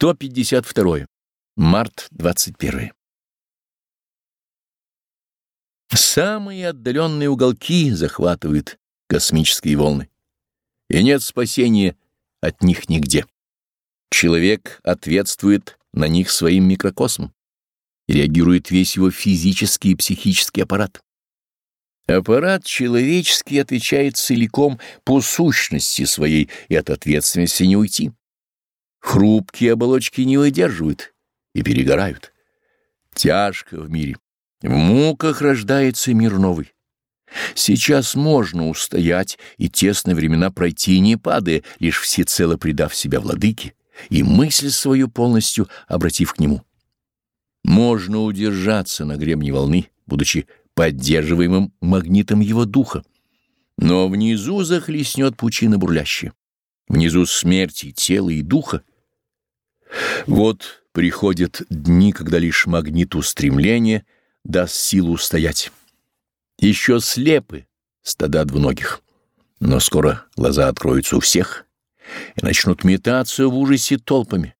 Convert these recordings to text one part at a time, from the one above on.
152. Март 21. Самые отдаленные уголки захватывают космические волны, и нет спасения от них нигде. Человек ответствует на них своим микрокосмом реагирует весь его физический и психический аппарат. Аппарат человеческий отвечает целиком по сущности своей, и от ответственности не уйти. Хрупкие оболочки не выдерживают и перегорают. Тяжко в мире. В муках рождается мир новый. Сейчас можно устоять и тесные времена пройти, не падая, лишь всецело предав себя владыке и мысль свою полностью обратив к нему. Можно удержаться на гребне волны, будучи поддерживаемым магнитом его духа, но внизу захлестнет пучина бурлящая. Внизу смерти тела и духа, вот приходят дни, когда лишь магнит устремления даст силу стоять. Еще слепы стада двуногих, но скоро глаза откроются у всех и начнут метаться в ужасе толпами.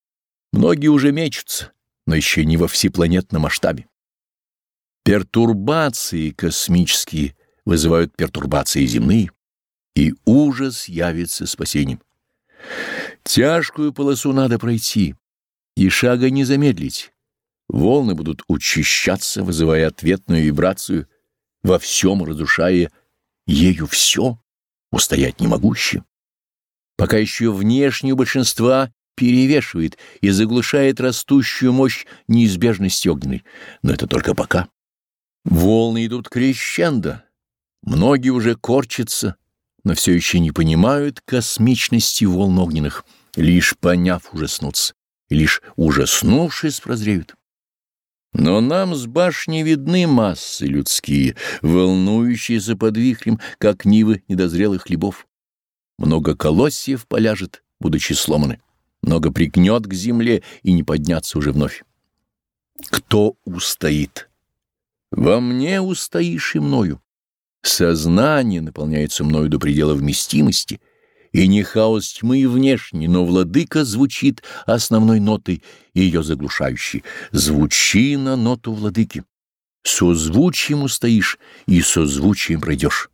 Многие уже мечутся, но еще не во всепланетном масштабе. Пертурбации космические вызывают пертурбации земные, и ужас явится спасением. Тяжкую полосу надо пройти, и шага не замедлить. Волны будут учащаться, вызывая ответную вибрацию, во всем разрушая ею все, устоять не могущее. Пока еще внешнее большинства перевешивает и заглушает растущую мощь неизбежности огненной, но это только пока. Волны идут крещендо, многие уже корчатся, но все еще не понимают космичности волн огненных, лишь поняв ужаснуться и лишь ужаснувшись прозреют. Но нам с башни видны массы людские, волнующиеся под вихрем, как нивы недозрелых хлебов. Много колосьев поляжет, будучи сломаны, много пригнет к земле и не подняться уже вновь. Кто устоит? Во мне устоишь и мною. Сознание наполняется мною до предела вместимости, и не хаос тьмы внешний, но владыка звучит основной нотой, ее заглушающей. Звучи на ноту владыки. Созвучием устоишь и созвучием пройдешь.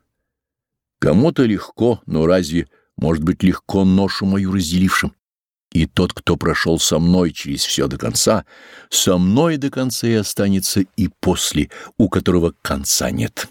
Кому-то легко, но разве может быть легко ношу мою разделившим? И тот, кто прошел со мной через все до конца, со мной до конца и останется и после, у которого конца нет».